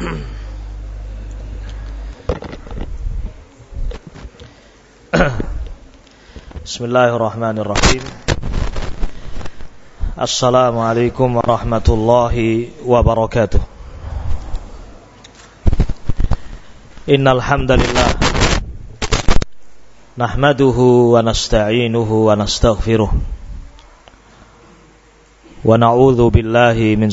Bismillahirrahmanirrahim. Assalamualaikum warahmatullahi wabarakatuh. Innal hamdalillah nahmaduhu wa nasta'inuhu wa nastaghfiruh. Wa na'udzu billahi min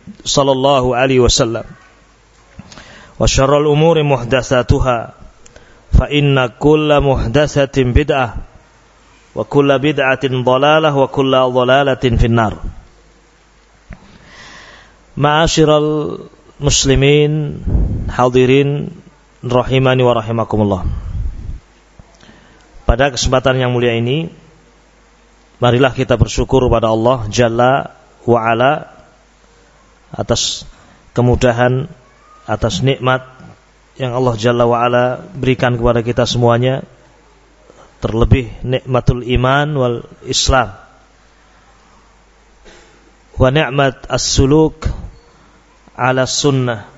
صلى الله عليه وسلم وشر الأمور محدثاتها فإن كل محدثة بدعة وكل بدعة ضلالة وكل ضلالة في النار معاشر المسلمين حاضرين rahimani wa rahimakumullah. Pada kesempatan yang mulia ini marilah kita bersyukur kepada Allah Jalla wa ala atas kemudahan, atas nikmat yang Allah Jalla wa ala berikan kepada kita semuanya terlebih nikmatul iman wal islam. Wa ni'mat as-suluk ala sunnah.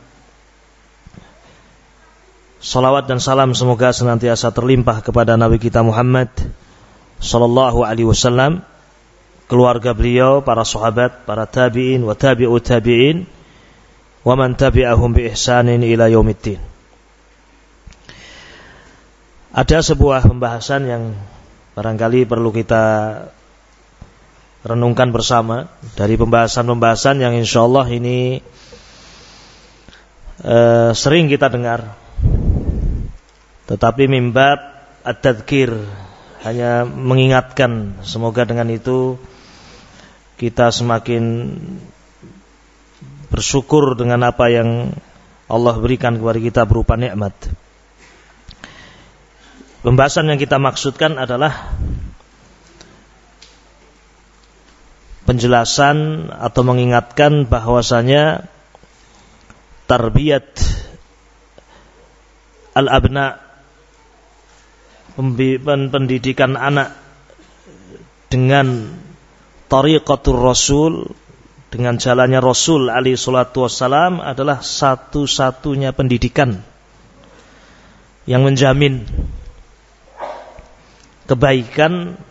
Salawat dan salam semoga senantiasa terlimpah kepada Nabi kita Muhammad sallallahu alaihi wasallam, keluarga beliau, para sahabat, para tabi'in wa tabi'u tabi'in wa man tabi'ahum bi ihsanin ila yaumiddin. Ada sebuah pembahasan yang barangkali perlu kita renungkan bersama dari pembahasan-pembahasan yang insya Allah ini uh, sering kita dengar tetapi mimbab at-tadkir hanya mengingatkan semoga dengan itu kita semakin bersyukur dengan apa yang Allah berikan kepada kita berupa nikmat. Pembahasan yang kita maksudkan adalah penjelasan atau mengingatkan bahwasanya tarbiyat al-abna pendidikan anak dengan tariqatul rasul dengan jalannya Rasul Ali salatu wassalam adalah satu-satunya pendidikan yang menjamin kebaikan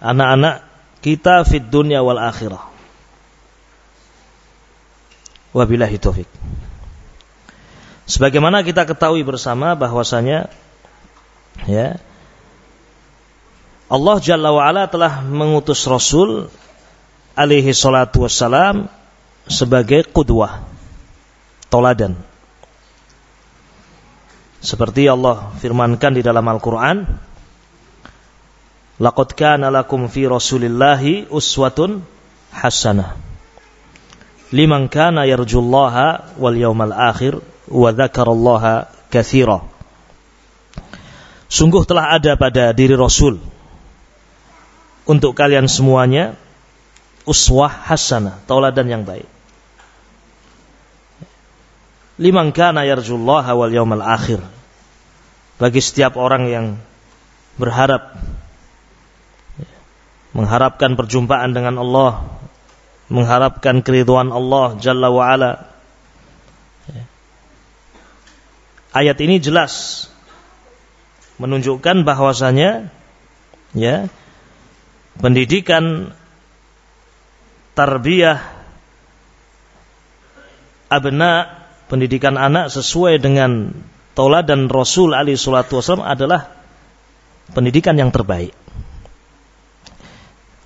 anak-anak kita fid dunya wal akhirah. Wabillahi taufik. Sebagaimana kita ketahui bersama bahwasanya Ya. Allah Jalla wa'ala telah mengutus Rasul alaihi salatu wassalam sebagai kudwah, toladan. Seperti Allah firmankan di dalam Al-Quran, Laqad kana lakum fi rasulillahi uswatun hasanah. Liman kana yarjullaha wal yawmal akhir wa dzakarallaha katsira. Sungguh telah ada pada diri Rasul untuk kalian semuanya uswah hasanah, tauladan yang baik. Liman kana yarjullaha wal yawmal akhir. Bagi setiap orang yang berharap mengharapkan perjumpaan dengan Allah, mengharapkan keriduan Allah Jalla wa ala. Ayat ini jelas menunjukkan bahwasanya ya pendidikan tarbiyah abna pendidikan anak sesuai dengan Tola dan Rasul Ali Sulatu Wasallam adalah pendidikan yang terbaik.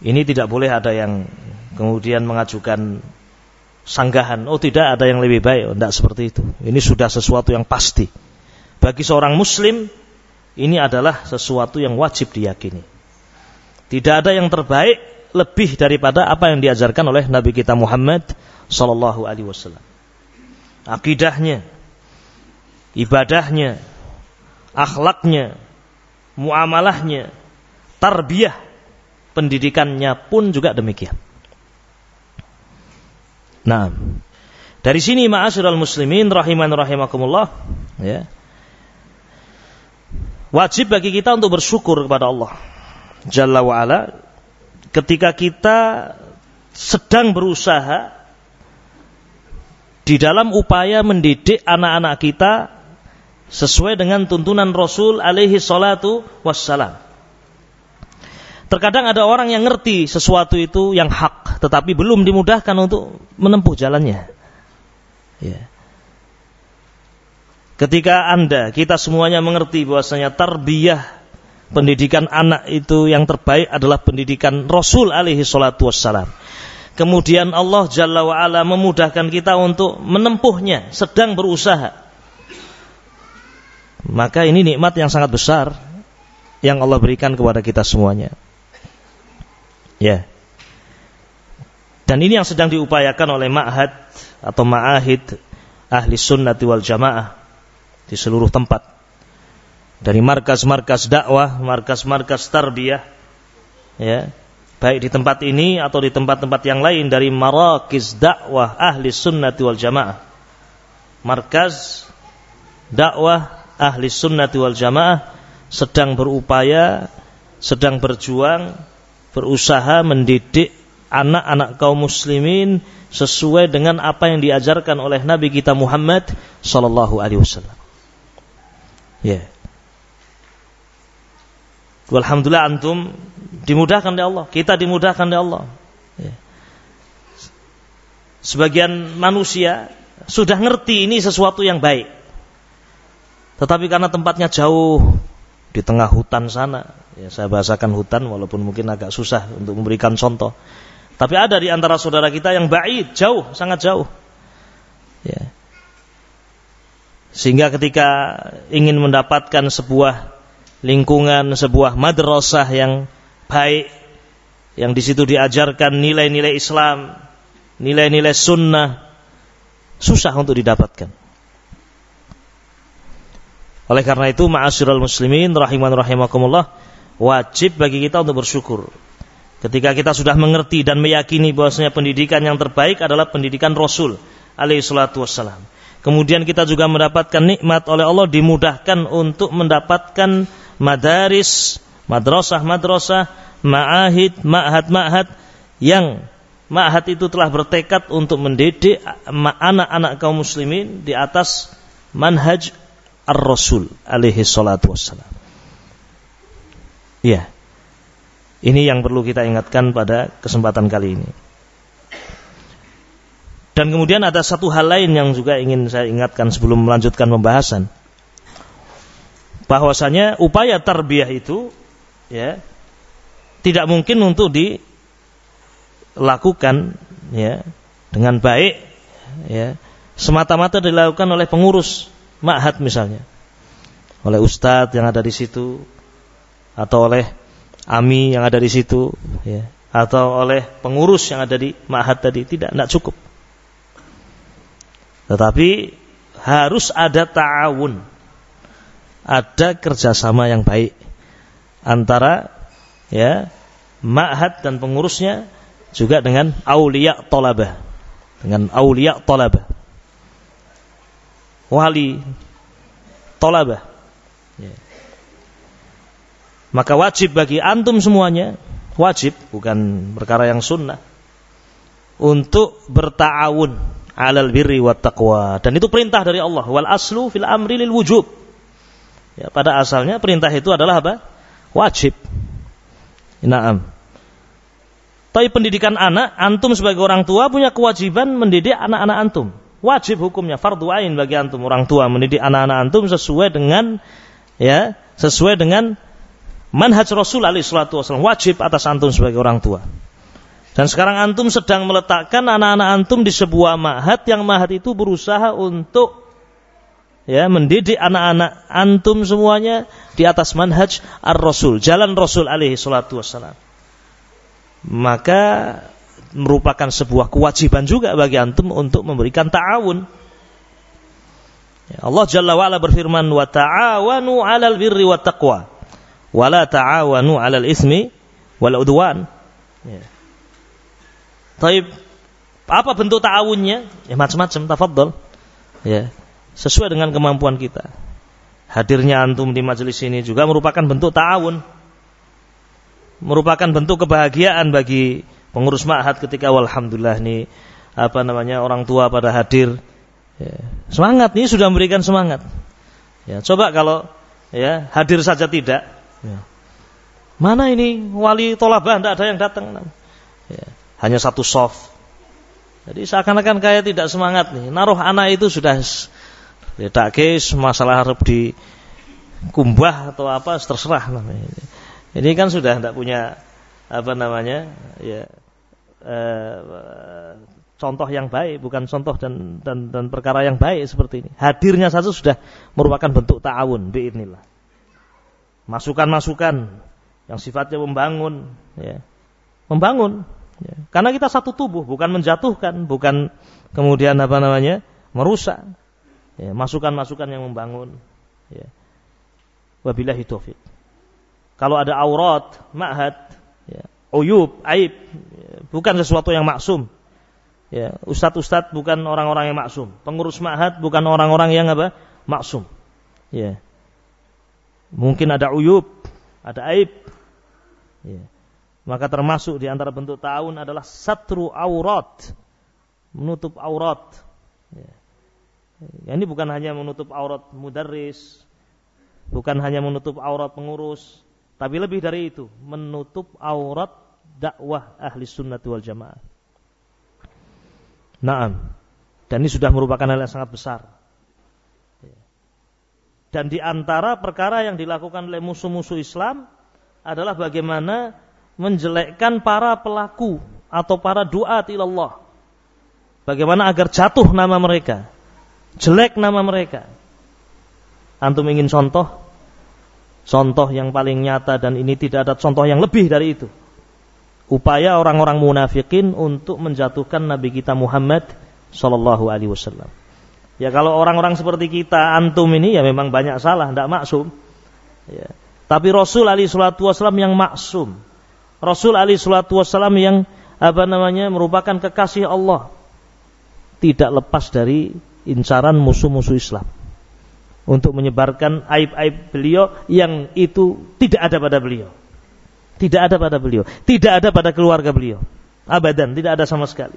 Ini tidak boleh ada yang kemudian mengajukan sanggahan. Oh tidak ada yang lebih baik. Oh, tidak seperti itu. Ini sudah sesuatu yang pasti. Bagi seorang muslim, ini adalah sesuatu yang wajib diyakini. Tidak ada yang terbaik lebih daripada apa yang diajarkan oleh Nabi kita Muhammad Sallallahu Alaihi Wasallam. Akidahnya, ibadahnya, akhlaknya, muamalahnya, tarbiyah pendidikannya pun juga demikian. Nah, dari sini ma'asyiral muslimin rahiman rahimakumullah, ya. Wajib bagi kita untuk bersyukur kepada Allah Jalla wa ala ketika kita sedang berusaha di dalam upaya mendidik anak-anak kita sesuai dengan tuntunan Rasul alaihi salatu wassalam. Terkadang ada orang yang ngerti sesuatu itu yang hak, tetapi belum dimudahkan untuk menempuh jalannya. Ya. Ketika Anda, kita semuanya mengerti bahwasanya tarbiyah pendidikan anak itu yang terbaik adalah pendidikan Rasul alaihi salatu wassalam. Kemudian Allah Jalla wa'ala memudahkan kita untuk menempuhnya, sedang berusaha. Maka ini nikmat yang sangat besar yang Allah berikan kepada kita semuanya. Ya. Dan ini yang sedang diupayakan oleh ma'had atau ma'ahid ahli sunnati wal jamaah di seluruh tempat. Dari markas-markas dakwah, markas-markas tarbiyah, ya, baik di tempat ini atau di tempat-tempat yang lain dari marakis dakwah ahli sunnati wal jamaah. Markas dakwah ahli sunnati wal jamaah sedang berupaya, sedang berjuang berusaha mendidik anak-anak kaum muslimin sesuai dengan apa yang diajarkan oleh Nabi kita Muhammad sallallahu alaihi wasallam. Ya. Alhamdulillah antum dimudahkan oleh Allah, kita dimudahkan oleh Allah. Ya. Sebagian manusia sudah ngerti ini sesuatu yang baik. Tetapi karena tempatnya jauh di tengah hutan sana, Ya, saya bahasakan hutan walaupun mungkin agak susah untuk memberikan contoh. Tapi ada di antara saudara kita yang baik, jauh, sangat jauh. Ya. Sehingga ketika ingin mendapatkan sebuah lingkungan, sebuah madrasah yang baik, yang di situ diajarkan nilai-nilai Islam, nilai-nilai sunnah, susah untuk didapatkan. Oleh karena itu, ma'asyiral muslimin rahiman rahimakumullah, wajib bagi kita untuk bersyukur. Ketika kita sudah mengerti dan meyakini bahwasanya pendidikan yang terbaik adalah pendidikan Rasul alaihi salatu. Kemudian kita juga mendapatkan nikmat oleh Allah dimudahkan untuk mendapatkan madaris, madrasah-madrasah, ma'ahid, ma'had-ma'had yang ma'had itu telah bertekad untuk mendidik anak-anak kaum muslimin di atas manhaj ar-rasul alaihi salatu wassalam. Iya. Ini yang perlu kita ingatkan pada kesempatan kali ini. Dan kemudian ada satu hal lain yang juga ingin saya ingatkan sebelum melanjutkan pembahasan. Bahwasanya upaya tarbiyah itu ya tidak mungkin untuk dilakukan ya dengan baik ya. Semata-mata dilakukan oleh pengurus ma'had misalnya. Oleh ustadz yang ada di situ atau oleh ami yang ada di situ ya atau oleh pengurus yang ada di ma'had tadi tidak tidak cukup. Tetapi harus ada ta'awun ada kerjasama yang baik antara ya ma'had dan pengurusnya juga dengan aulia tolabah dengan aulia tolabah. Wali tolabah. Ya. Maka wajib bagi antum semuanya, wajib bukan perkara yang sunnah untuk bertawun alal birri wat taqwa. Dan itu perintah dari Allah. Wal aslu fil amri lil wujub ya pada asalnya perintah itu adalah apa? Wajib. Naam. Tapi pendidikan anak antum sebagai orang tua punya kewajiban mendidik anak-anak antum. Wajib hukumnya fardu ain bagi antum orang tua mendidik anak-anak antum sesuai dengan ya sesuai dengan manhaj Rasul alaihi salatu wasallam wajib atas antum sebagai orang tua. Dan sekarang antum sedang meletakkan anak-anak antum di sebuah mahat yang mahat itu berusaha untuk ya mendidik anak-anak antum semuanya di atas manhaj ar-Rasul, jalan Rasul alaihi salatu wassalam. Maka merupakan sebuah kewajiban juga bagi antum untuk memberikan ta'awun. Ya, Allah Jalla wa'ala berfirman wa ta'awanu 'alal birri wat taqwa wa la ta'awanu 'alal ismi wal udwan. Ya. Taib apa bentuk ta'awunnya? Ya macam-macam, tafadhol. Ya, sesuai dengan kemampuan kita. Hadirnya antum di majelis ini juga merupakan bentuk ta'awun. Merupakan bentuk kebahagiaan bagi pengurus ma'had ketika walhamdulillah nih apa namanya orang tua pada hadir. Ya, semangat nih sudah memberikan semangat. Ya, coba kalau ya hadir saja tidak. Ya. Mana ini wali tolabah tidak ada yang datang. Ya hanya satu soft. Jadi seakan-akan kayak tidak semangat nih. Naruh anak itu sudah ya kes masalah harap di kumbah atau apa terserah namanya. Ini kan sudah tidak punya apa namanya ya eh, contoh yang baik, bukan contoh dan, dan dan perkara yang baik seperti ini. Hadirnya satu sudah merupakan bentuk ta'awun biidnillah. Masukan-masukan yang sifatnya membangun ya. Membangun Ya. Karena kita satu tubuh, bukan menjatuhkan, bukan kemudian apa namanya merusak. Ya, masukan-masukan yang membangun. Ya. Wabillahi taufik. Kalau ada aurat, ma'had, ya, uyub, aib, ya, bukan sesuatu yang maksum. Ya, ustadz-ustadz bukan orang-orang yang maksum. Pengurus ma'had bukan orang-orang yang apa? Maksum. Ya. Mungkin ada uyub, ada aib. Ya. Maka termasuk di antara bentuk ta'awun adalah satru aurat. Menutup aurat. Ya. Ya. Ini bukan hanya menutup aurat mudarris. Bukan hanya menutup aurat pengurus. Tapi lebih dari itu. Menutup aurat dakwah ahli sunnah wal jamaah. Naam. Dan ini sudah merupakan hal yang sangat besar. Dan di antara perkara yang dilakukan oleh musuh-musuh Islam adalah bagaimana menjelekkan para pelaku atau para duat ilallah. Bagaimana agar jatuh nama mereka, jelek nama mereka. Antum ingin contoh? Contoh yang paling nyata dan ini tidak ada contoh yang lebih dari itu. Upaya orang-orang munafikin untuk menjatuhkan Nabi kita Muhammad Sallallahu Alaihi Wasallam. Ya kalau orang-orang seperti kita antum ini ya memang banyak salah, tidak maksum. Ya. Tapi Rasul Ali Shallallahu Wasallam yang maksum, Rasul Ali Shallallahu Wasallam yang apa namanya merupakan kekasih Allah tidak lepas dari incaran musuh-musuh Islam untuk menyebarkan aib-aib beliau yang itu tidak ada pada beliau. Tidak ada pada beliau, tidak ada pada keluarga beliau. Abadan, tidak ada sama sekali.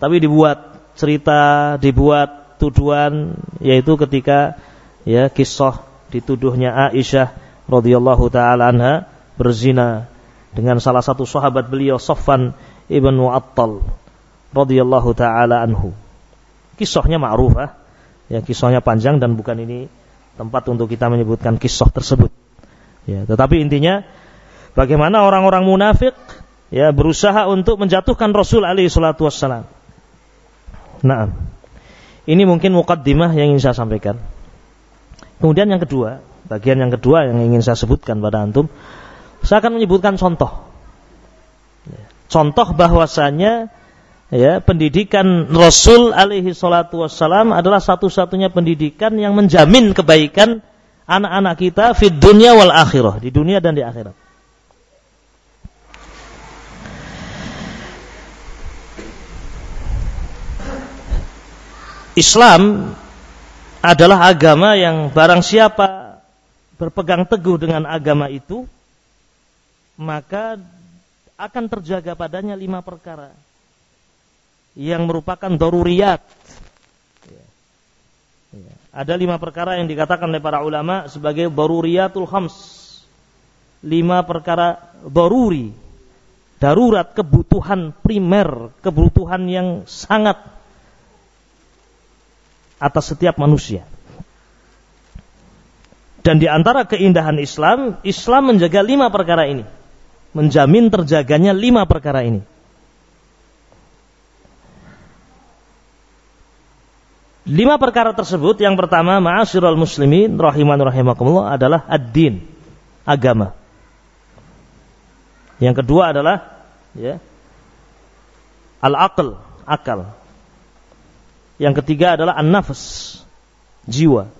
Tapi dibuat cerita, dibuat tuduhan yaitu ketika ya kisah dituduhnya Aisyah radhiyallahu taala anha berzina dengan salah satu sahabat beliau Sofan ibn Mu'attal radhiyallahu taala anhu. Kisahnya ma'rufah, ya kisahnya panjang dan bukan ini tempat untuk kita menyebutkan kisah tersebut. Ya, tetapi intinya bagaimana orang-orang munafik ya berusaha untuk menjatuhkan Rasul alaihi salatu wassalam. Nah, ini mungkin mukaddimah yang ingin saya sampaikan. Kemudian yang kedua, bagian yang kedua yang ingin saya sebutkan pada antum saya akan menyebutkan contoh. Contoh bahwasanya ya pendidikan Rasul alaihi salatu wassalam adalah satu-satunya pendidikan yang menjamin kebaikan anak-anak kita di dunia wal akhirah, di dunia dan di akhirat. Islam adalah agama yang barang siapa berpegang teguh dengan agama itu, maka akan terjaga padanya lima perkara yang merupakan doruriyat. Ya. Ya. Ada lima perkara yang dikatakan oleh para ulama sebagai doruriyatul khams. Lima perkara doruri, darurat, kebutuhan primer, kebutuhan yang sangat atas setiap manusia. Dan di antara keindahan Islam, Islam menjaga lima perkara ini. Menjamin terjaganya lima perkara ini. Lima perkara tersebut yang pertama ma'asyiral muslimin rahiman rahimakumullah adalah ad-din, agama. Yang kedua adalah ya al-aql, akal. Yang ketiga adalah an-nafs, jiwa.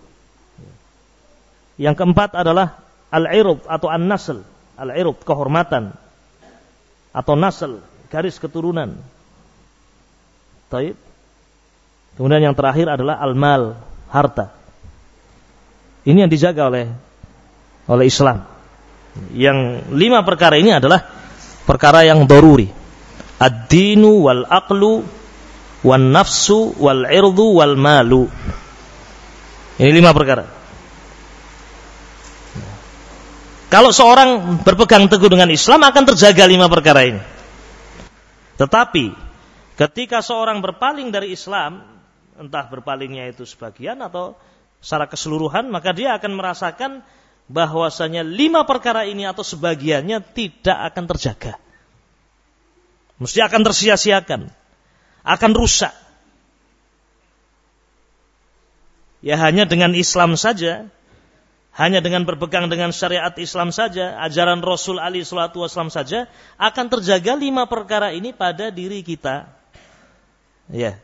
Yang keempat adalah al-irub atau an-nasl, al-irub kehormatan atau nasl, garis keturunan. Taib. Kemudian yang terakhir adalah al-mal, harta. Ini yang dijaga oleh oleh Islam. Yang lima perkara ini adalah perkara yang doruri. Ad-dinu wal aqlu wan nafsu wal irdu wal malu. Ini lima perkara. Kalau seorang berpegang teguh dengan Islam akan terjaga lima perkara ini. Tetapi ketika seorang berpaling dari Islam, entah berpalingnya itu sebagian atau secara keseluruhan, maka dia akan merasakan bahwasanya lima perkara ini atau sebagiannya tidak akan terjaga. Mesti akan tersia-siakan, akan rusak. Ya hanya dengan Islam saja, hanya dengan berpegang dengan syariat Islam saja, ajaran Rasul Ali Shallallahu Wasallam saja, akan terjaga lima perkara ini pada diri kita. Ya,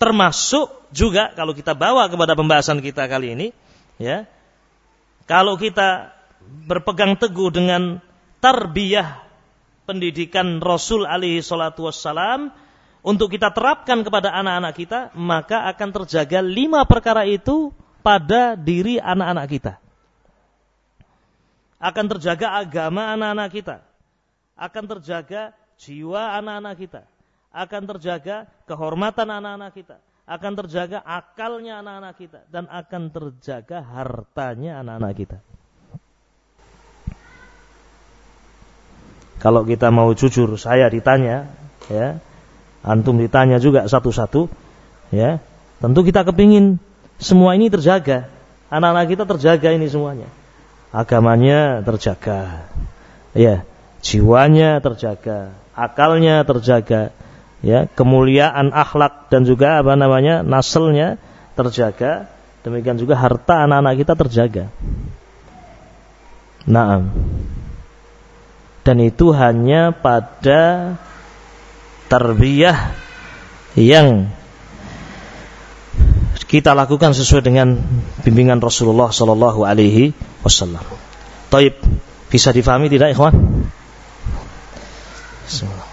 termasuk juga kalau kita bawa kepada pembahasan kita kali ini ya kalau kita berpegang teguh dengan tarbiyah pendidikan Rasul alaihi salatu wassalam untuk kita terapkan kepada anak-anak kita maka akan terjaga lima perkara itu pada diri anak-anak kita. Akan terjaga agama anak-anak kita. Akan terjaga jiwa anak-anak kita akan terjaga kehormatan anak-anak kita, akan terjaga akalnya anak-anak kita dan akan terjaga hartanya anak-anak kita. Kalau kita mau jujur, saya ditanya, ya, antum ditanya juga satu-satu, ya, tentu kita kepingin semua ini terjaga, anak-anak kita terjaga ini semuanya, agamanya terjaga, ya, jiwanya terjaga, akalnya terjaga, ya kemuliaan akhlak dan juga apa namanya naselnya terjaga demikian juga harta anak-anak kita terjaga Naam dan itu hanya pada tarbiyah yang kita lakukan sesuai dengan bimbingan Rasulullah Sallallahu Alaihi Wasallam. Taib bisa difahami tidak, ikhwan? Bismillah.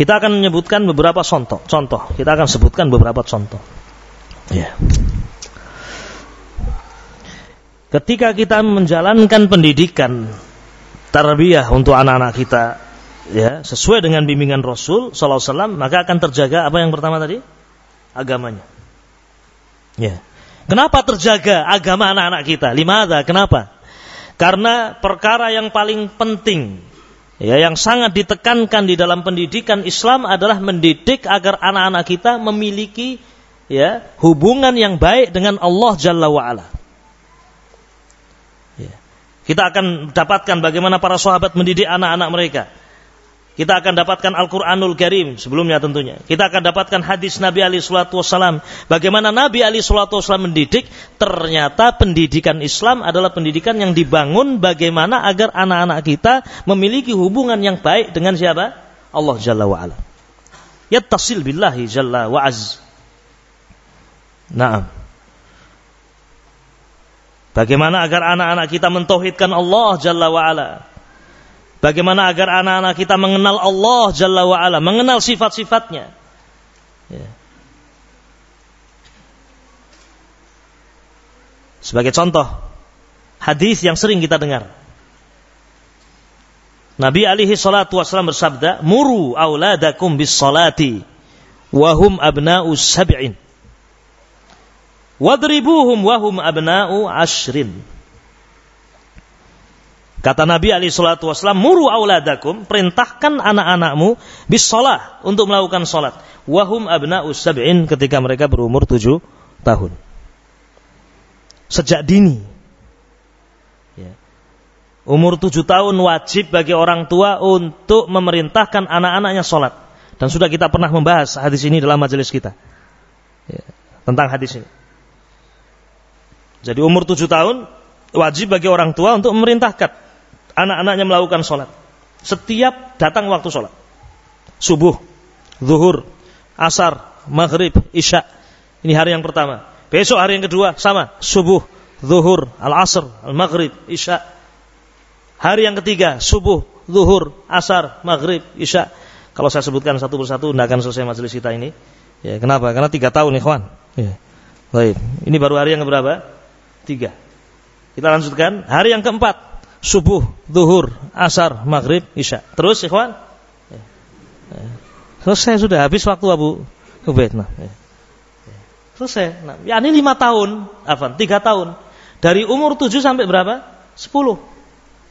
Kita akan menyebutkan beberapa contoh. Contoh, kita akan sebutkan beberapa contoh. Ya. Ketika kita menjalankan pendidikan tarbiyah untuk anak-anak kita, ya sesuai dengan bimbingan Rasul Sallallahu Alaihi maka akan terjaga apa yang pertama tadi? Agamanya. Ya. Kenapa terjaga agama anak-anak kita? Lima ada. Kenapa? Karena perkara yang paling penting Ya, yang sangat ditekankan di dalam pendidikan Islam adalah mendidik agar anak-anak kita memiliki ya hubungan yang baik dengan Allah Jalla wa ala. Ya. Kita akan dapatkan bagaimana para sahabat mendidik anak-anak mereka. Kita akan dapatkan Al-Quranul Karim sebelumnya tentunya. Kita akan dapatkan hadis Nabi Ali Sulatu Wasallam. Bagaimana Nabi Ali Sulatu Wasallam mendidik. Ternyata pendidikan Islam adalah pendidikan yang dibangun bagaimana agar anak-anak kita memiliki hubungan yang baik dengan siapa? Allah Jalla wa'ala. Yattasil billahi Jalla wa'az. Naam. Bagaimana agar anak-anak kita mentauhidkan Allah Jalla wa'ala Bagaimana agar anak-anak kita mengenal Allah Jalla wa'ala, mengenal sifat-sifatnya. Ya. Sebagai contoh, hadis yang sering kita dengar. Nabi alaihi salatu wasallam bersabda, "Muru auladakum bis salati wa hum abna'u sab'in." Wadribuhum wa hum abna'u ashrin. Kata Nabi alaihi salatu wasallam, "Muru auladakum, perintahkan anak-anakmu bis salah untuk melakukan salat. Wa hum abna'u sab'in ketika mereka berumur tujuh tahun." Sejak dini Umur tujuh tahun wajib bagi orang tua untuk memerintahkan anak-anaknya sholat. Dan sudah kita pernah membahas hadis ini dalam majelis kita. Ya, tentang hadis ini. Jadi umur tujuh tahun wajib bagi orang tua untuk memerintahkan anak-anaknya melakukan sholat. Setiap datang waktu sholat. Subuh, zuhur, asar, maghrib, isya. Ini hari yang pertama. Besok hari yang kedua sama. Subuh, zuhur, al-asr, al-maghrib, isya Hari yang ketiga, subuh, zuhur, asar, maghrib, isya. Kalau saya sebutkan satu persatu, tidak akan selesai majelis kita ini. Ya, kenapa? Karena tiga tahun, ikhwan. Ya. Baik. Ini baru hari yang keberapa? Tiga. Kita lanjutkan. Hari yang keempat, subuh, zuhur, asar, maghrib, isya. Terus, ikhwan. Ya. Ya. Selesai sudah. Habis waktu Abu Ubaid. Nah, ya. Selesai. Nah, ya ini lima tahun. Apa? Tiga tahun. Dari umur tujuh sampai berapa? Sepuluh.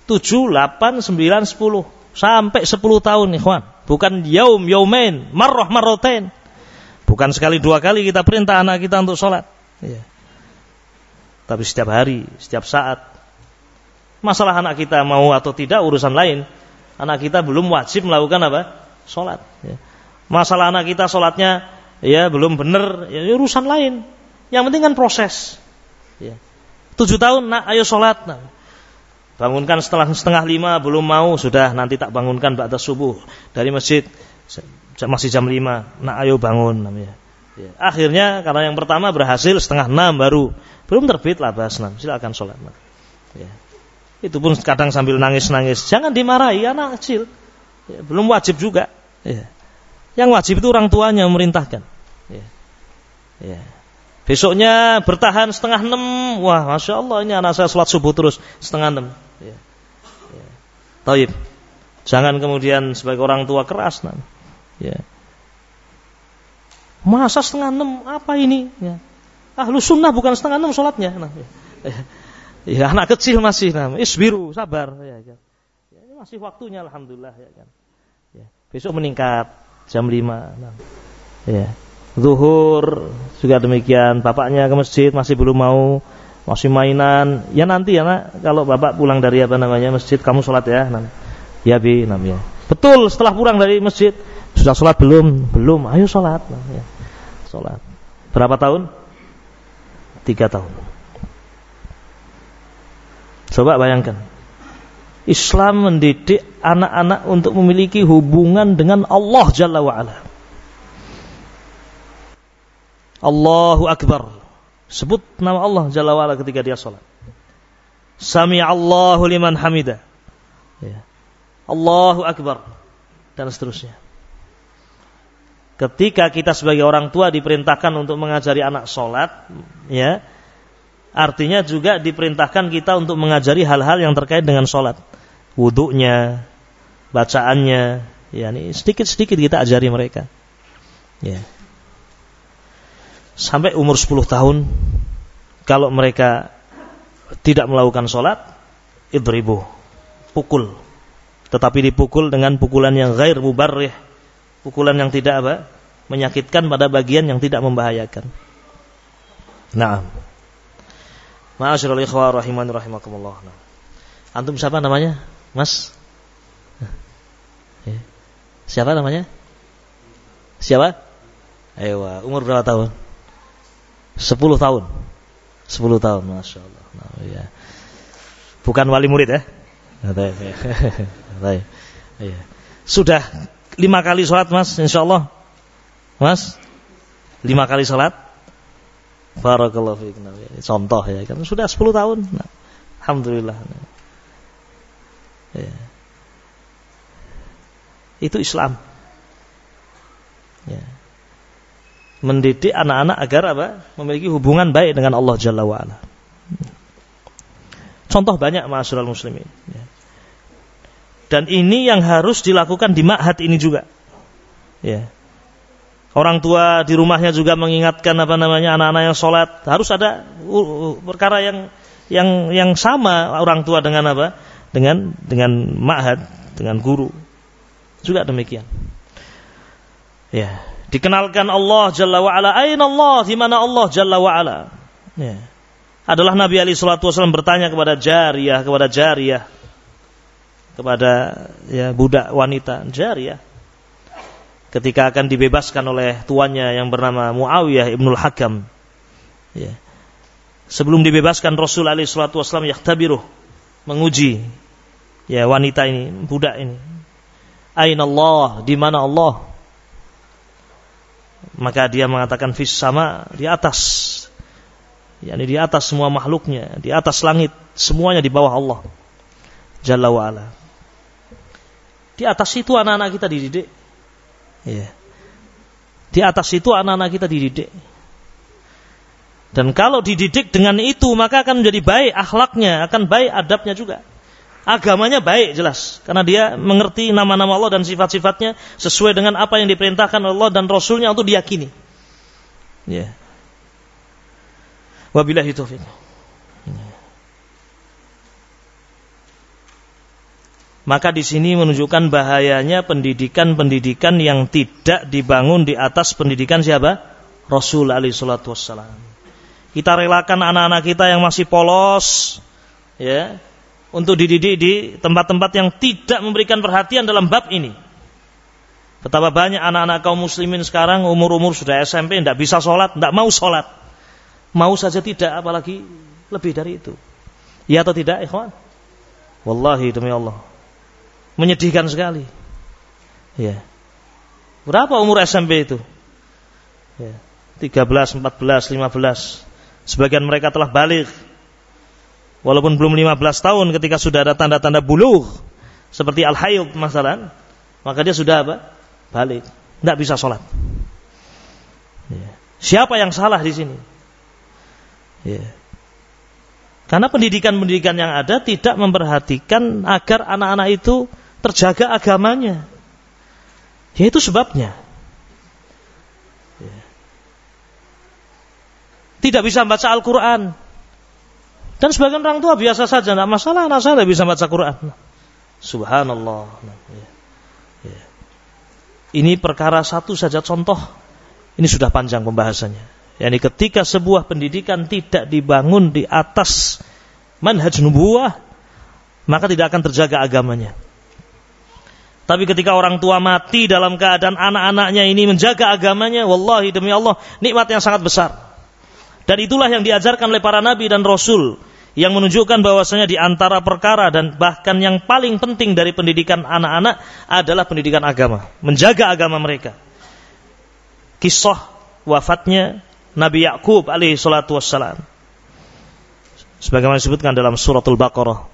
7, 8, 9, 10 sampai 10 tahun ikhwan. Bukan yaum yaumain, marrah marrotain. Bukan sekali dua kali kita perintah anak kita untuk sholat. Ya. Tapi setiap hari, setiap saat. Masalah anak kita mau atau tidak urusan lain. Anak kita belum wajib melakukan apa? Sholat. Ya. Masalah anak kita sholatnya ya belum benar, ya urusan lain. Yang penting kan proses. Ya. Tujuh tahun, nak ayo sholat. Nah, Bangunkan setelah setengah lima belum mau sudah nanti tak bangunkan pada subuh dari masjid masih jam lima. Nak ayo bangun namanya. Ya. Akhirnya karena yang pertama berhasil setengah enam baru belum terbit lah bahas enam silakan sholat. Ya. Itu pun kadang sambil nangis-nangis. Jangan dimarahi anak kecil. Ya, belum wajib juga. Ya. Yang wajib itu orang tuanya memerintahkan. Ya. Ya. Besoknya bertahan setengah enam. Wah, masya Allah ini anak saya sholat subuh terus setengah enam. Ya. Ya. Taib. Jangan kemudian sebagai orang tua keras. Nah. Ya. Masa setengah enam apa ini? Ya. Ahlu sunnah bukan setengah enam sholatnya. Nah, ya. Ya. anak kecil masih nah. Isbiru, sabar. Ya, kan. ya, ini masih waktunya Alhamdulillah. Ya, kan. ya. Besok meningkat jam lima. Nah. Ya. Zuhur juga demikian. Bapaknya ke masjid masih belum mau masih mainan ya nanti ya nak kalau bapak pulang dari apa namanya masjid kamu sholat ya nah, ya bi namanya betul setelah pulang dari masjid sudah sholat belum belum ayo sholat nah, ya. sholat berapa tahun tiga tahun coba bayangkan Islam mendidik anak-anak untuk memiliki hubungan dengan Allah Jalla wa'ala Allahu Akbar Sebut nama Allah Jalla wa'ala ketika dia sholat. Sami Allahu liman hamida. Ya. Allahu Akbar. Dan seterusnya. Ketika kita sebagai orang tua diperintahkan untuk mengajari anak sholat, ya, artinya juga diperintahkan kita untuk mengajari hal-hal yang terkait dengan sholat, wuduknya, bacaannya, ya, ini sedikit-sedikit kita ajari mereka. Ya. Sampai umur 10 tahun kalau mereka tidak melakukan sholat idribu pukul. Tetapi dipukul dengan pukulan yang gair mubarrih pukulan yang tidak apa menyakitkan pada bagian yang tidak membahayakan. Nah Ma'asyiral ikhwah rahiman rahimakumullah nah. Antum siapa namanya? Mas? Ya. Siapa namanya? Siapa? Ayo, umur berapa tahun? 10 tahun. 10 tahun, Masya Allah. Nah, ya. Bukan wali murid ya. ya. Sudah lima kali sholat mas, insya Allah. Mas, lima kali sholat. Barakallahu fiikum. Contoh ya kan sudah 10 tahun. Nah, Alhamdulillah. Ya. Itu Islam. Ya. Mendidik anak-anak agar apa? Memiliki hubungan baik dengan Allah Jalla wa'ala. Contoh banyak ma'asyiral muslimin. Ya. Dan ini yang harus dilakukan di ma'had ini juga. Ya. Orang tua di rumahnya juga mengingatkan apa namanya anak-anak yang sholat. Harus ada perkara yang yang yang sama orang tua dengan apa? Dengan dengan ma'had dengan guru. Juga demikian. Ya. Dikenalkan Allah Jalla wa ala aina Allah? Di mana Allah Jalla wa ala ya. Adalah Nabi Ali Shallallahu Wasallam bertanya kepada jariyah kepada jariyah kepada ya budak wanita. Jariyah ketika akan dibebaskan oleh tuannya yang bernama Muawiyah ibnul Hakam ya sebelum dibebaskan Rasul alaihi salatu wasallam yaktabiruh menguji ya wanita ini budak ini aina Allah di mana Allah maka dia mengatakan fis sama di atas yakni di atas semua makhluknya, di atas langit, semuanya di bawah Allah. Jalla wa ala. Di atas itu anak-anak kita dididik. Ya. Di atas itu anak-anak kita dididik. Dan kalau dididik dengan itu maka akan menjadi baik akhlaknya, akan baik adabnya juga. Agamanya baik jelas karena dia mengerti nama-nama Allah dan sifat-sifatnya sesuai dengan apa yang diperintahkan Allah dan Rasulnya untuk diyakini. Ya. Wabillahi taufiq. Maka di sini menunjukkan bahayanya pendidikan-pendidikan yang tidak dibangun di atas pendidikan siapa? Rasul alaihi salatu wassalam. Kita relakan anak-anak kita yang masih polos ya untuk dididik di tempat-tempat yang tidak memberikan perhatian dalam bab ini. Betapa banyak anak-anak kaum muslimin sekarang umur-umur sudah SMP tidak bisa sholat, tidak mau sholat. Mau saja tidak, apalagi lebih dari itu. Ya atau tidak, ikhwan? Wallahi demi Allah. Menyedihkan sekali. Ya. Berapa umur SMP itu? Ya. 13, 14, 15. Sebagian mereka telah balik. Walaupun belum 15 tahun ketika sudah ada tanda-tanda buluh seperti al-hayd masalah, maka dia sudah apa? Balik. Tidak bisa sholat. Ya. Siapa yang salah di sini? Ya. Karena pendidikan-pendidikan yang ada tidak memperhatikan agar anak-anak itu terjaga agamanya. Ya itu sebabnya. Ya. Tidak bisa baca Al-Quran. Dan sebagian orang tua biasa saja, tidak masalah anak saya bisa baca Quran. Subhanallah. Ya. Ya. Ini perkara satu saja contoh. Ini sudah panjang pembahasannya yakni ketika sebuah pendidikan tidak dibangun di atas manhaj nubuah maka tidak akan terjaga agamanya tapi ketika orang tua mati dalam keadaan anak-anaknya ini menjaga agamanya wallahi demi Allah nikmat yang sangat besar dan itulah yang diajarkan oleh para nabi dan rasul yang menunjukkan bahwasanya di antara perkara dan bahkan yang paling penting dari pendidikan anak-anak adalah pendidikan agama, menjaga agama mereka. Kisah wafatnya Nabi Yakub alaihi salatu wassalam. Sebagaimana disebutkan dalam suratul Baqarah.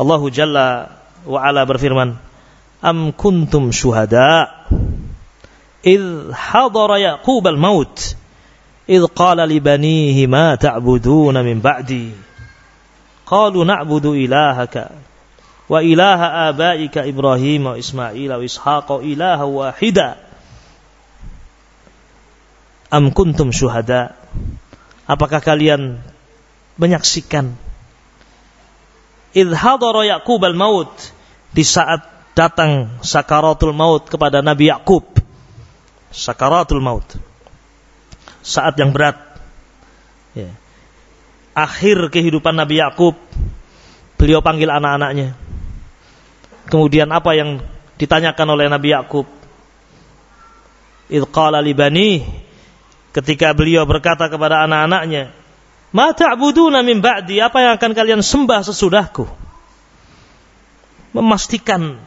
Allahu Jalla wa ala berfirman, "Am kuntum syuhada id hadara Yaqub al-maut id qala li banihi ma ta'buduna min ba'di?" Qalu na'budu ilahaka wa ilaha abaika Ibrahim wa Ismail wa Ishaq ilaha wahida Am kuntum syuhada? Apakah kalian menyaksikan idh hadara Yaqub al-maut di saat datang sakaratul maut kepada Nabi Yakub sakaratul maut saat yang berat ya. akhir kehidupan Nabi Yakub beliau panggil anak-anaknya kemudian apa yang ditanyakan oleh Nabi Yakub idh qala li ketika beliau berkata kepada anak-anaknya, "Ma ta'buduna min ba'di? Apa yang akan kalian sembah sesudahku?" Memastikan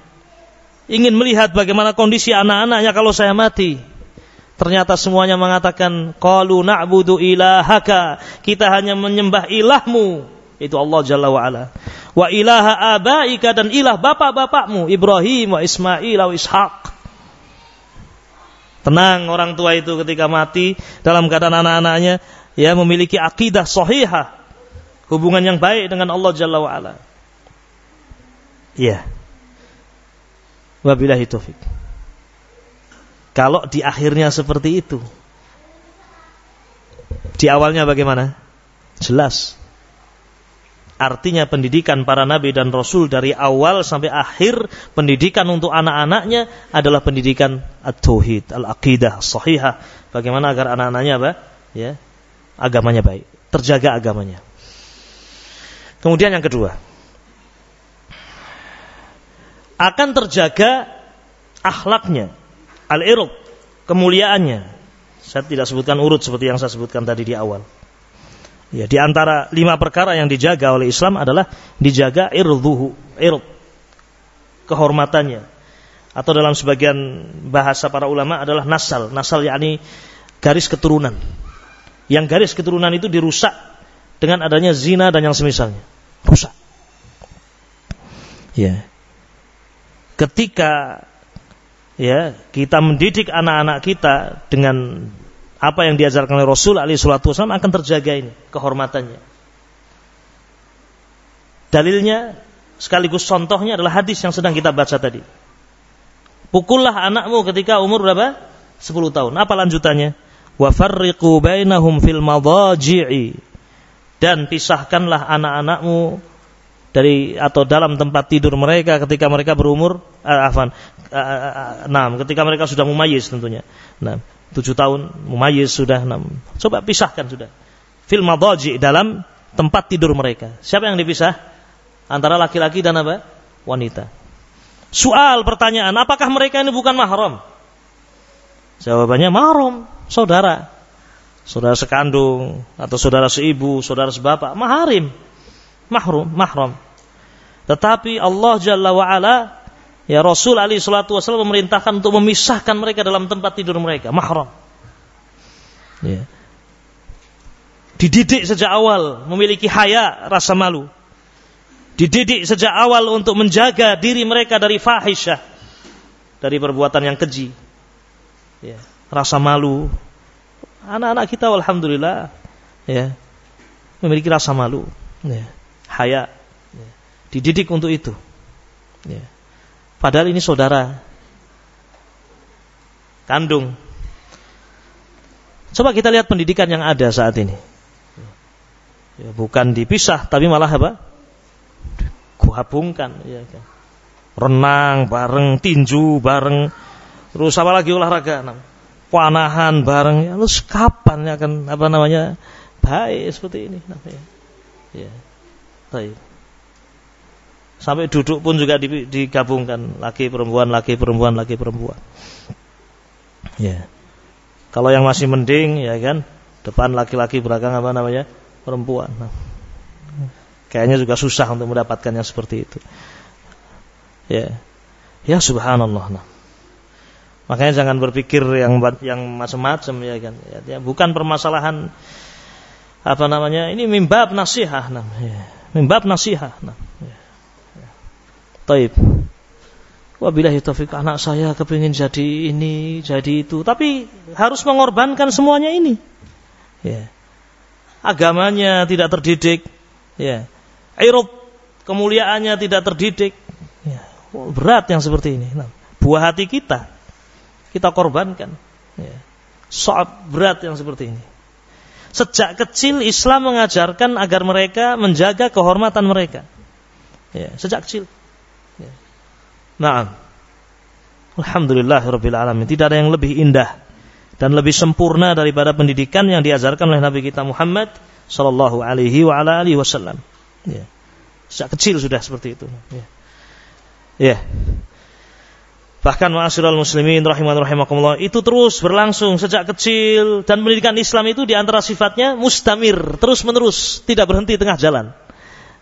ingin melihat bagaimana kondisi anak-anaknya kalau saya mati. Ternyata semuanya mengatakan, "Qalu na'budu ilahaka." Kita hanya menyembah ilahmu, itu Allah Jalla wa ala. wa ilaha abaika dan ilah bapak-bapakmu Ibrahim wa Ismail wa Ishaq. Tenang orang tua itu ketika mati dalam keadaan anak-anaknya ya memiliki akidah sahihah, hubungan yang baik dengan Allah Jalla wa ala. Ya. Wabillahi taufik. Kalau di akhirnya seperti itu, di awalnya bagaimana? Jelas. Artinya pendidikan para nabi dan rasul dari awal sampai akhir pendidikan untuk anak-anaknya adalah pendidikan at-tauhid, al-aqidah sahihah. Bagaimana agar anak-anaknya apa? Ya, agamanya baik, terjaga agamanya. Kemudian yang kedua, akan terjaga akhlaknya, al-irq, kemuliaannya. Saya tidak sebutkan urut seperti yang saya sebutkan tadi di awal. Ya, di antara lima perkara yang dijaga oleh Islam adalah dijaga irduhu, ird, kehormatannya. Atau dalam sebagian bahasa para ulama adalah nasal. Nasal yakni garis keturunan. Yang garis keturunan itu dirusak dengan adanya zina dan yang semisalnya. Rusak. Ya. Ketika ya kita mendidik anak-anak kita dengan apa yang diajarkan oleh Rasul alaihi salatu wasallam akan terjaga ini kehormatannya. Dalilnya sekaligus contohnya adalah hadis yang sedang kita baca tadi. Pukullah anakmu ketika umur berapa? 10 tahun. Apa lanjutannya? wa farriqu bainahum fil madaji'i dan pisahkanlah anak-anakmu dari atau dalam tempat tidur mereka ketika mereka berumur uh, afan uh, uh, ketika mereka sudah mumayyiz tentunya. Nah tujuh tahun mumayyiz sudah enam. Coba pisahkan sudah. Fil madaji dalam tempat tidur mereka. Siapa yang dipisah? Antara laki-laki dan apa? Wanita. Soal pertanyaan apakah mereka ini bukan mahram? Jawabannya mahram. Saudara. Saudara sekandung atau saudara seibu, saudara sebapak, maharim. Mahrum, mahram. Tetapi Allah Jalla wa ala, ya Rasul Ali salatu wasallam memerintahkan untuk memisahkan mereka dalam tempat tidur mereka, mahram. Ya. Dididik sejak awal memiliki haya, rasa malu. Dididik sejak awal untuk menjaga diri mereka dari fahisyah, dari perbuatan yang keji. Ya rasa malu. Anak-anak kita alhamdulillah ya memiliki rasa malu, ya, haya, ya, dididik untuk itu. Ya. Padahal ini saudara kandung. Coba kita lihat pendidikan yang ada saat ini. Ya, bukan dipisah, tapi malah apa? Kuhabungkan. Ya, kan? Renang bareng, tinju bareng, terus apa lagi olahraga? Nah, panahan bareng ya terus kapan ya akan apa namanya baik seperti ini namanya ya baik sampai duduk pun juga digabungkan laki perempuan laki perempuan laki perempuan ya kalau yang masih mending ya kan depan laki-laki belakang apa namanya perempuan nah, kayaknya juga susah untuk mendapatkan yang seperti itu ya ya subhanallah nah Makanya jangan berpikir yang yang macam-macam ya kan. Ya, ya, bukan permasalahan apa namanya? Ini mimbab nasihah namanya. Mimbab nasihah. Nah, ya. ya. Taib. Wabillahi taufik anak saya kepingin jadi ini, jadi itu. Tapi harus mengorbankan semuanya ini. Ya. Agamanya tidak terdidik. Ya. Kemuliaannya tidak terdidik. Ya. Berat yang seperti ini. Nah, buah hati kita kita korbankan. Ya. Soal berat yang seperti ini. Sejak kecil Islam mengajarkan agar mereka menjaga kehormatan mereka. Ya, sejak kecil. Ya. Nah, Alhamdulillah Alamin. Tidak ada yang lebih indah dan lebih sempurna daripada pendidikan yang diajarkan oleh Nabi kita Muhammad Sallallahu Alaihi wa ala alihi Wasallam. Ya. Sejak kecil sudah seperti itu. Ya. ya. Bahkan ma'asyiral muslimin rahiman rahimakumullah itu terus berlangsung sejak kecil dan pendidikan Islam itu di antara sifatnya mustamir, terus menerus, tidak berhenti tengah jalan.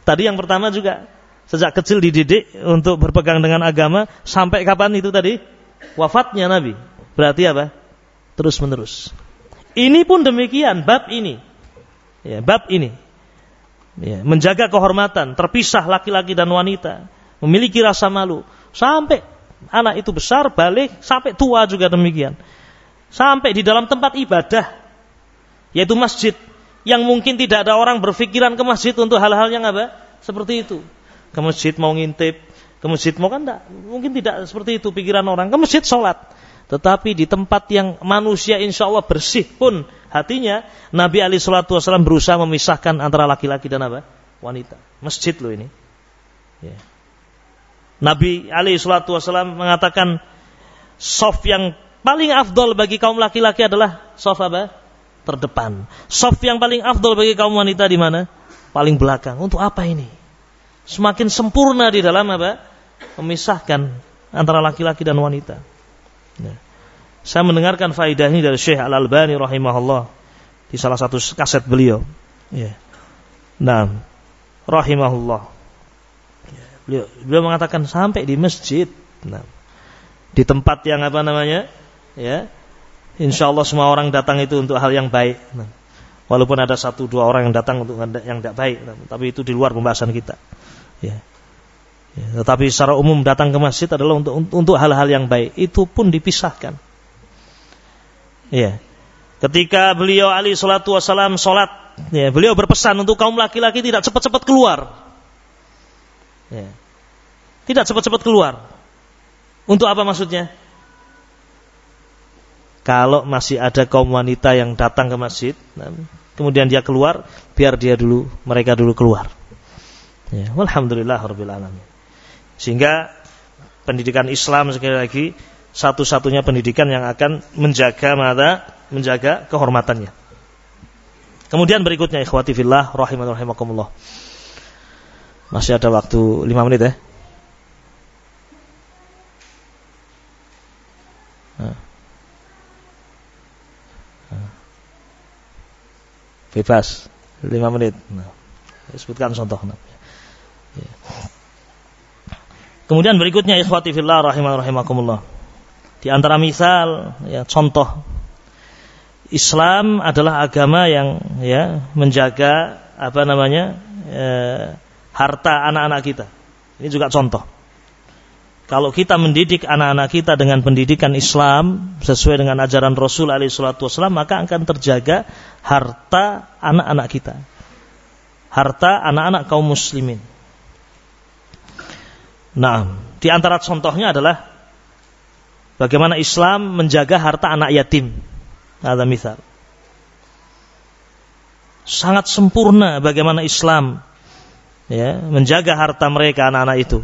Tadi yang pertama juga sejak kecil dididik untuk berpegang dengan agama sampai kapan itu tadi? Wafatnya Nabi. Berarti apa? Terus menerus. Ini pun demikian bab ini. Ya, bab ini. Ya, menjaga kehormatan, terpisah laki-laki dan wanita, memiliki rasa malu sampai anak itu besar, balik, sampai tua juga demikian. Sampai di dalam tempat ibadah, yaitu masjid, yang mungkin tidak ada orang berpikiran ke masjid untuk hal-hal yang apa? Seperti itu. Ke masjid mau ngintip, ke masjid mau kan enggak, mungkin tidak seperti itu pikiran orang. Ke masjid sholat. Tetapi di tempat yang manusia insya Allah bersih pun hatinya, Nabi Ali Shallallahu Wasallam berusaha memisahkan antara laki-laki dan apa? Wanita. Masjid loh ini. Ya. Nabi Ali Shallallahu Wasallam mengatakan soft yang paling afdol bagi kaum laki-laki adalah soft apa? Terdepan. Soft yang paling afdol bagi kaum wanita di mana? Paling belakang. Untuk apa ini? Semakin sempurna di dalam apa? Memisahkan antara laki-laki dan wanita. Ya. Saya mendengarkan faidah ini dari Syekh Al-Albani rahimahullah di salah satu kaset beliau. Ya. Nah, rahimahullah. Ya. Beliau, beliau mengatakan sampai di masjid. Nah, di tempat yang apa namanya? Ya. Insya Allah semua orang datang itu untuk hal yang baik. Nah, walaupun ada satu dua orang yang datang untuk yang tidak baik, nah, tapi itu di luar pembahasan kita. Ya. Ya, tetapi secara umum datang ke masjid adalah untuk untuk hal-hal yang baik. Itu pun dipisahkan. Ya. Ketika beliau Ali salatu wasalam sholat, ya, beliau berpesan untuk kaum laki-laki tidak cepat-cepat keluar. Ya. Tidak cepat-cepat keluar. Untuk apa maksudnya? Kalau masih ada kaum wanita yang datang ke masjid, nah, kemudian dia keluar, biar dia dulu, mereka dulu keluar. Ya, Alhamdulillah alamin. Sehingga pendidikan Islam sekali lagi satu-satunya pendidikan yang akan menjaga mata, menjaga kehormatannya. Kemudian berikutnya ikhwati fillah rahiman rahimakumullah. Masih ada waktu 5 menit ya. Bebas 5 menit. Nah, sebutkan contoh. Nah. Ya. Kemudian berikutnya ikhwati fillah rahiman rahimakumullah. Di antara misal, ya, contoh Islam adalah agama yang ya menjaga apa namanya eh, harta anak-anak kita. Ini juga contoh. Kalau kita mendidik anak-anak kita dengan pendidikan Islam sesuai dengan ajaran Rasul Alaihissalam, maka akan terjaga harta anak-anak kita, harta anak-anak kaum muslimin. Nah, di antara contohnya adalah Bagaimana Islam menjaga harta anak yatim. Ada misal. Sangat sempurna bagaimana Islam ya, menjaga harta mereka anak-anak itu.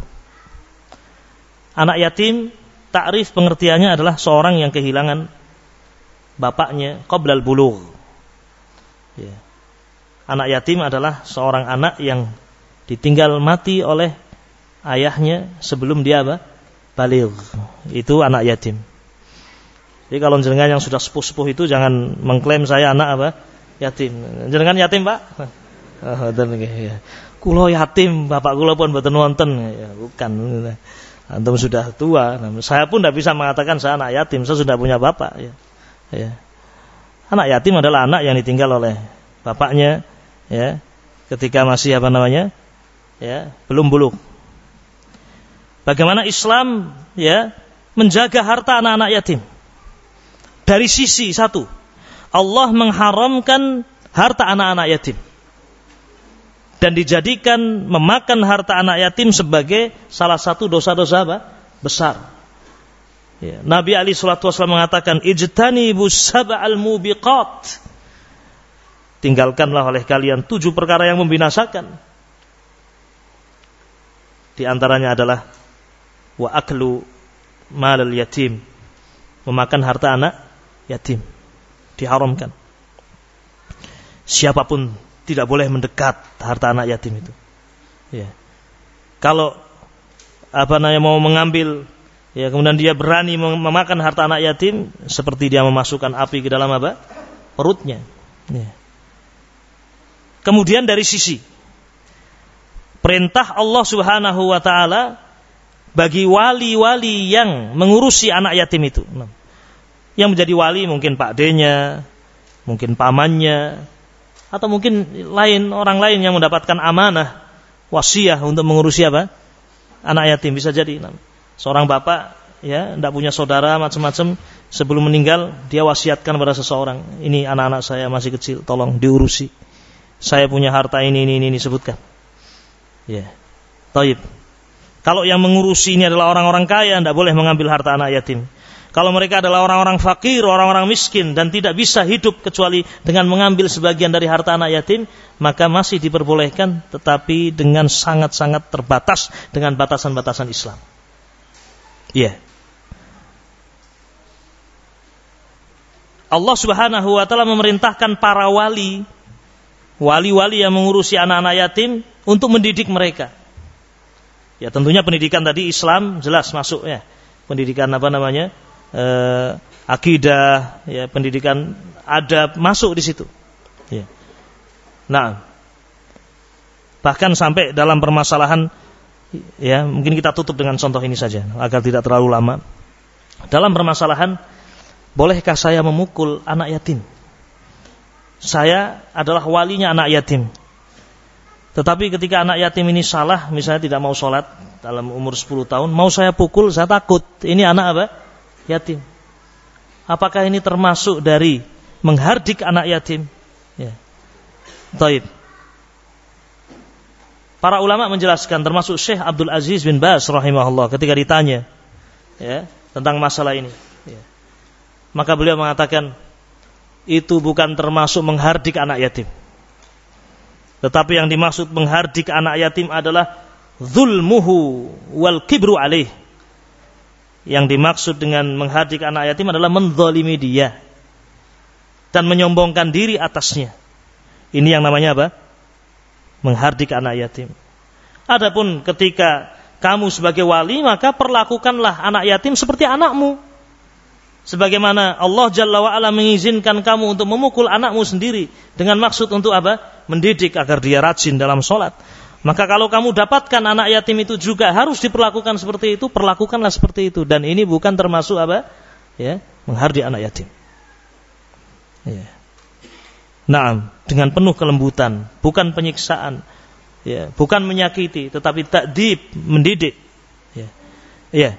Anak yatim, takrif pengertiannya adalah seorang yang kehilangan bapaknya qoblal bulugh. Ya. Anak yatim adalah seorang anak yang ditinggal mati oleh ayahnya sebelum dia apa? baligh. Itu anak yatim. Jadi kalau jenengan yang sudah sepuh-sepuh itu jangan mengklaim saya anak apa? Yatim. Jenengan yatim, Pak? Oh, dan ya. Kulo yatim, bapak kulo pun mboten wonten. Ya, bukan. Antum sudah tua. Saya pun tidak bisa mengatakan saya anak yatim, saya sudah punya bapak ya. ya. Anak yatim adalah anak yang ditinggal oleh bapaknya ya ketika masih apa namanya? ya, belum buluk. Bagaimana Islam ya menjaga harta anak-anak yatim. Dari sisi satu, Allah mengharamkan harta anak-anak yatim. Dan dijadikan memakan harta anak yatim sebagai salah satu dosa-dosa besar. Ya, Nabi Ali Shallallahu Wasallam mengatakan, ijtani al mubiqat. Tinggalkanlah oleh kalian tujuh perkara yang membinasakan. Di antaranya adalah wa aklu malal yatim. Memakan harta anak yatim. Diharamkan. Siapa pun tidak boleh mendekat harta anak yatim itu. Ya. Kalau apa namanya mau mengambil ya kemudian dia berani memakan harta anak yatim seperti dia memasukkan api ke dalam apa? Perutnya. Ya. kemudian dari sisi perintah Allah Subhanahu wa taala bagi wali-wali yang mengurusi anak yatim itu. Yang menjadi wali mungkin pak D-nya, mungkin pamannya, atau mungkin lain orang lain yang mendapatkan amanah wasiah untuk mengurusi apa? Anak yatim bisa jadi. Seorang bapak ya tidak punya saudara macam-macam sebelum meninggal dia wasiatkan pada seseorang ini anak-anak saya masih kecil tolong diurusi saya punya harta ini ini ini, ini sebutkan ya taib kalau yang mengurusi ini adalah orang-orang kaya tidak boleh mengambil harta anak yatim kalau mereka adalah orang-orang fakir, orang-orang miskin dan tidak bisa hidup kecuali dengan mengambil sebagian dari harta anak yatim, maka masih diperbolehkan tetapi dengan sangat-sangat terbatas dengan batasan-batasan Islam. Iya. Yeah. Allah Subhanahu wa taala memerintahkan para wali wali-wali yang mengurusi anak-anak yatim untuk mendidik mereka. Ya tentunya pendidikan tadi Islam jelas masuk ya. Pendidikan apa namanya? Eh, akidah, ya pendidikan adab masuk di situ. Ya. Nah, bahkan sampai dalam permasalahan ya mungkin kita tutup dengan contoh ini saja agar tidak terlalu lama. Dalam permasalahan bolehkah saya memukul anak yatim? Saya adalah walinya anak yatim. Tetapi ketika anak yatim ini salah, misalnya tidak mau sholat dalam umur 10 tahun, mau saya pukul, saya takut. Ini anak apa? Yatim. Apakah ini termasuk dari menghardik anak yatim? Ya. Taib. Para ulama menjelaskan termasuk Syekh Abdul Aziz bin Bas rahimahullah ketika ditanya ya, tentang masalah ini. Ya. Maka beliau mengatakan itu bukan termasuk menghardik anak yatim. Tetapi yang dimaksud menghardik anak yatim adalah zulmuhu wal kibru alaih. Yang dimaksud dengan menghardik anak yatim adalah menzalimi dia dan menyombongkan diri atasnya. Ini yang namanya apa? Menghardik anak yatim. Adapun ketika kamu sebagai wali maka perlakukanlah anak yatim seperti anakmu sebagaimana Allah Jalla wa ala mengizinkan kamu untuk memukul anakmu sendiri dengan maksud untuk apa? Mendidik agar dia rajin dalam sholat. Maka kalau kamu dapatkan anak yatim itu juga harus diperlakukan seperti itu, perlakukanlah seperti itu. Dan ini bukan termasuk apa? Ya, menghardi anak yatim. Ya. Nah, dengan penuh kelembutan, bukan penyiksaan, ya, bukan menyakiti, tetapi takdib, mendidik. Ya. Ya.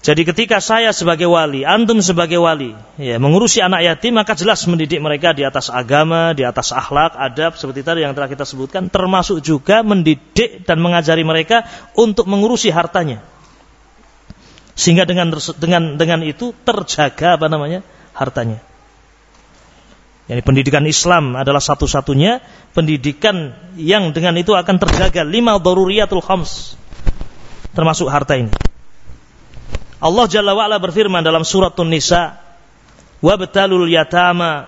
Jadi ketika saya sebagai wali, antum sebagai wali, ya, mengurusi anak yatim, maka jelas mendidik mereka di atas agama, di atas akhlak, adab, seperti tadi yang telah kita sebutkan, termasuk juga mendidik dan mengajari mereka untuk mengurusi hartanya. Sehingga dengan dengan dengan itu terjaga apa namanya hartanya. Yani pendidikan Islam adalah satu-satunya pendidikan yang dengan itu akan terjaga lima daruriyatul khams termasuk harta ini. Allah Jalla wa'ala berfirman dalam surat An-Nisa, "Wabtalul yatama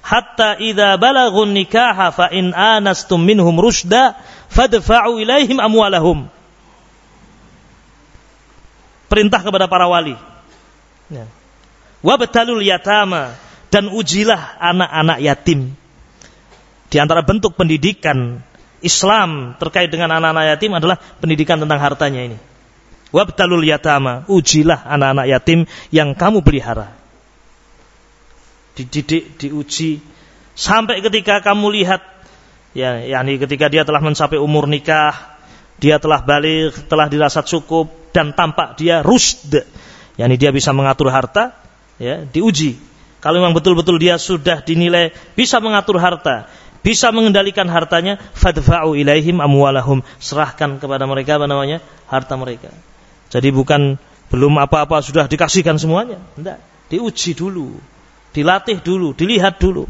hatta idza balagun nikaha fa in anastum minhum rushda fadfa'u ilaihim amwalahum." Perintah kepada para wali. Ya. Wabtalul yatama dan ujilah anak-anak yatim. Di antara bentuk pendidikan Islam terkait dengan anak-anak yatim adalah pendidikan tentang hartanya ini. Wabtalul yatama, ujilah anak-anak yatim yang kamu pelihara. Dididik, diuji sampai ketika kamu lihat ya yakni ketika dia telah mencapai umur nikah, dia telah balik, telah dirasa cukup dan tampak dia rusd, yakni dia bisa mengatur harta, ya, diuji. Kalau memang betul-betul dia sudah dinilai bisa mengatur harta, bisa mengendalikan hartanya, fadfa'u ilaihim amwalahum, serahkan kepada mereka apa namanya? harta mereka. Jadi bukan belum apa-apa sudah dikasihkan semuanya. Tidak. Diuji dulu. Dilatih dulu. Dilihat dulu.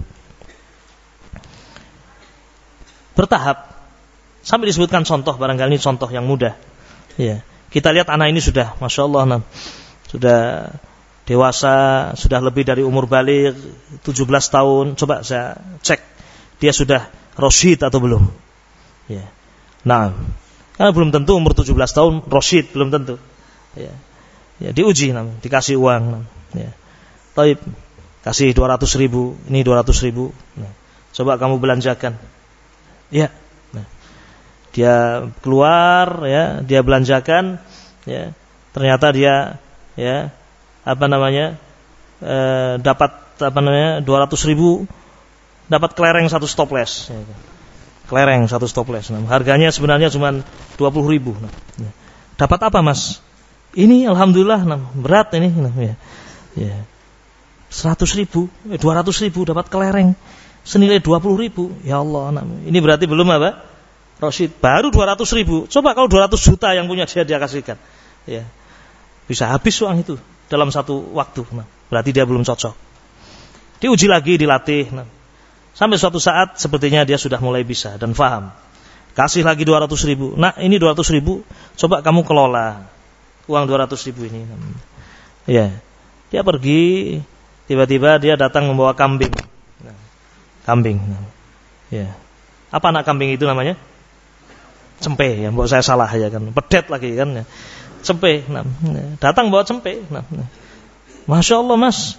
Bertahap. Sampai disebutkan contoh. Barangkali ini contoh yang mudah. Ya. Kita lihat anak ini sudah. Masya Allah. Nah, sudah dewasa. Sudah lebih dari umur balik. 17 tahun. Coba saya cek. Dia sudah rosyid atau belum. Ya. Nah, karena belum tentu umur 17 tahun rosyid, belum tentu. Ya. Ya, diuji nam, dikasih uang. Nam. Ya. Taib, kasih 200 ribu, ini 200 ribu. Nah, coba kamu belanjakan. Ya. Nah, dia keluar, ya, dia belanjakan, ya. Ternyata dia, ya, apa namanya, e, dapat apa namanya 200 ribu dapat kelereng satu stoples. Ya, kan. Kelereng satu stoples. Nah, harganya sebenarnya cuma 20 ribu. Nah, ya. Dapat apa mas? Ini alhamdulillah nah, berat ini. Nah, ya. Ya. 100 ribu, eh, 200 ribu dapat kelereng senilai 20 ribu. Ya Allah, nah, ini berarti belum apa? Rosid baru 200 ribu. Coba kalau 200 juta yang punya dia dia kasihkan. Ya. Bisa habis uang itu dalam satu waktu. Nah, berarti dia belum cocok. Diuji lagi, dilatih. Nah, sampai suatu saat sepertinya dia sudah mulai bisa dan faham. Kasih lagi 200 ribu. Nah ini 200 ribu, coba kamu kelola uang 200 ribu ini. Ya, dia pergi, tiba-tiba dia datang membawa kambing. Kambing. Ya, apa anak kambing itu namanya? Cempe ya, buat saya salah ya kan. Pedet lagi kan. Ya. Cempe. Nah, datang bawa cempe. Nah, nah. Masya Allah mas,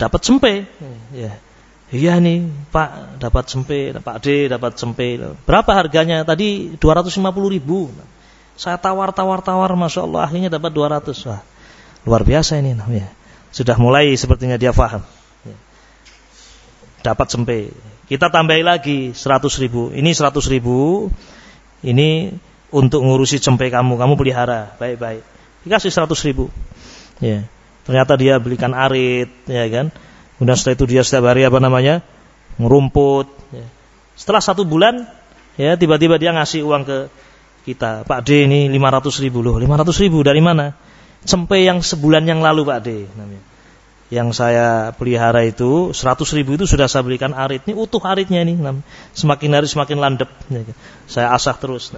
dapat cempe. Ya. Iya nih Pak dapat sempe, Pak D dapat sempe. Berapa harganya? Tadi 250 ribu. Saya tawar-tawar-tawar, masya Allah akhirnya dapat 200. Wah, luar biasa ini namanya. Sudah mulai sepertinya dia faham. Ya. Dapat sempe. Kita tambahi lagi 100 ribu. Ini 100 ribu. Ini untuk ngurusi cempe kamu. Kamu pelihara. Baik-baik. Dikasih 100 ribu. Ya. Ternyata dia belikan arit. Ya kan Kemudian setelah itu dia setiap hari apa namanya? Ngerumput. Ya. Setelah satu bulan, ya tiba-tiba dia ngasih uang ke kita. Pak D ini 500 ribu loh. 500 ribu dari mana? Sampai yang sebulan yang lalu Pak D. Yang saya pelihara itu 100 ribu itu sudah saya belikan arit. Ini utuh aritnya ini. Semakin hari semakin landep. Ya. Saya asah terus.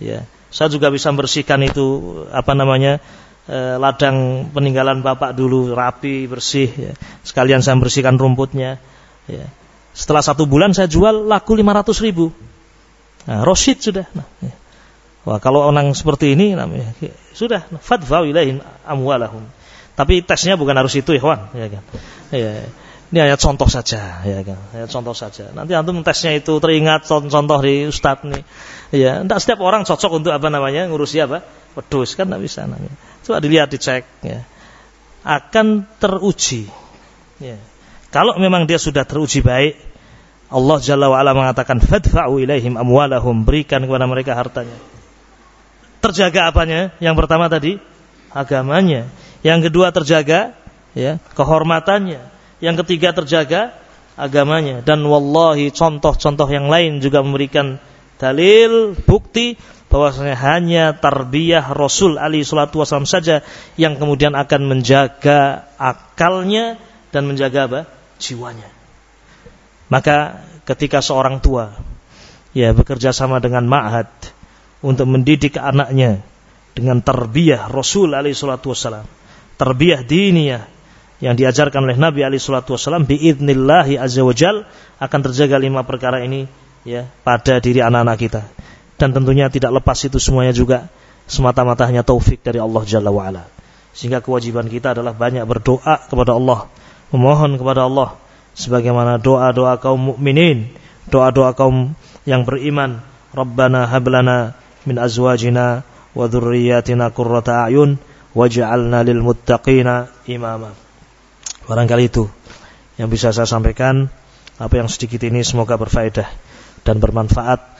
Ya. Saya juga bisa bersihkan itu apa namanya ladang peninggalan bapak dulu rapi bersih ya. sekalian saya bersihkan rumputnya ya. setelah satu bulan saya jual laku 500 ribu. Nah, rosid sudah nah, ya. wah kalau orang seperti ini namanya ya, sudah fadfa'u ilaihim amwalahum. Tapi tesnya bukan harus itu ya kan. Ya ini hanya contoh saja ya kan. Hanya contoh saja. Nanti antum tesnya itu teringat contoh di ustadz nih. Ya tidak setiap orang cocok untuk apa namanya ngurusi apa? Wedus kan tidak bisa namanya Coba dilihat, dicek. Ya. Akan teruji. Ya. Kalau memang dia sudah teruji baik, Allah Jalla wa'ala mengatakan, Fadfa'u ilaihim amwalahum, berikan kepada mereka hartanya. Terjaga apanya? Yang pertama tadi, agamanya. Yang kedua terjaga, ya, kehormatannya. Yang ketiga terjaga, agamanya. Dan wallahi contoh-contoh yang lain juga memberikan dalil, bukti bahwasanya hanya tarbiyah Rasul Ali Shallallahu Wasallam saja yang kemudian akan menjaga akalnya dan menjaga apa? jiwanya. Maka ketika seorang tua ya bekerja sama dengan ma'had untuk mendidik anaknya dengan tarbiyah Rasul Ali Shallallahu Wasallam, tarbiyah diniyah yang diajarkan oleh Nabi Ali Shallallahu Wasallam biidnillahi azza wajal akan terjaga lima perkara ini ya pada diri anak-anak kita dan tentunya tidak lepas itu semuanya juga semata-mata hanya taufik dari Allah Jalla wa'ala. Sehingga kewajiban kita adalah banyak berdoa kepada Allah, memohon kepada Allah sebagaimana doa-doa kaum mukminin, doa-doa kaum yang beriman. Rabbana hablana min azwajina wa dhurriyyatina qurrata a'yun waj'alna lil muttaqina imama. Barangkali itu yang bisa saya sampaikan. Apa yang sedikit ini semoga berfaedah dan bermanfaat